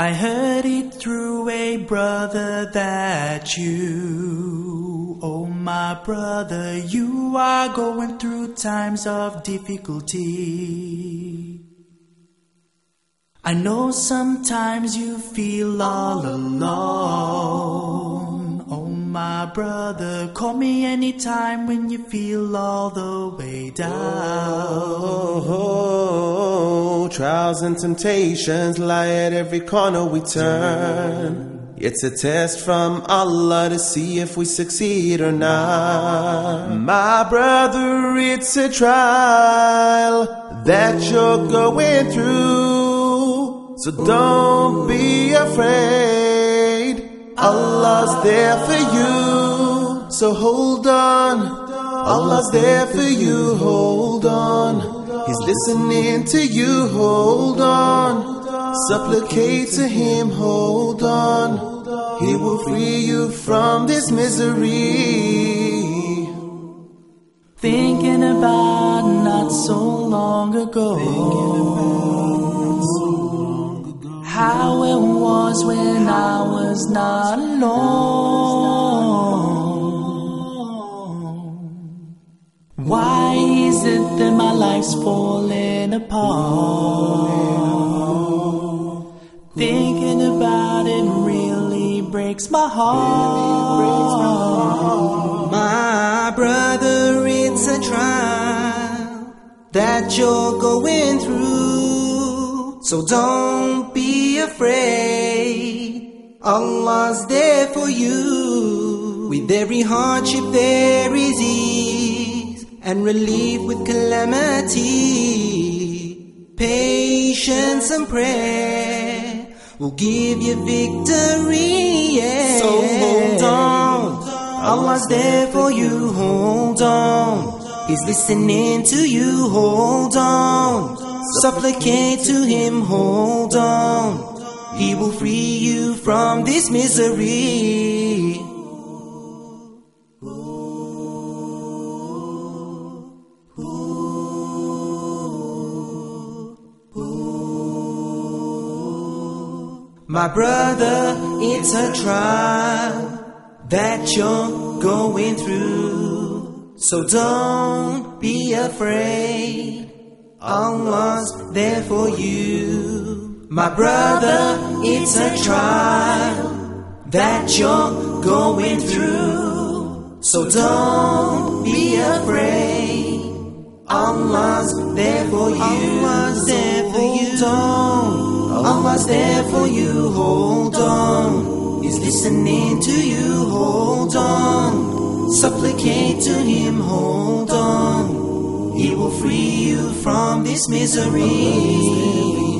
I heard it through a brother that you, oh my brother, you are going through times of difficulty. I know sometimes you feel all alone. Oh my brother, call me anytime when you feel all the way down. Trials and temptations lie at every corner we turn. It's a test from Allah to see if we succeed or not. My brother, it's a trial that you're going through. So don't be afraid. Allah's there for you. So hold on. Allah's there for you. Hold on. He's listening to you. Hold on. Supplicate to Him. Hold on. He will free you from this misery. Thinking about not so long ago how it was when I was not alone. Life's falling apart? Thinking about it really breaks my heart. My brother, it's a trial that you're going through. So don't be afraid. Allah's there for you. With every hardship there is ease and relief with calamity. Patience and prayer will give you victory. Yeah. So hold on. Allah's there for you. Hold on. He's listening to you. Hold on. Supplicate to Him. Hold on. He will free you from this misery. My brother, it's a trial that you're going through. So don't be afraid. Allah's there for you. My brother, it's a trial that you're going through. So don't be afraid. Allah's there for you. Allah's there for you. Don't. There for you. Hold on. He's listening to you. Hold on. Supplicate to Him. Hold on. He will free you from this misery.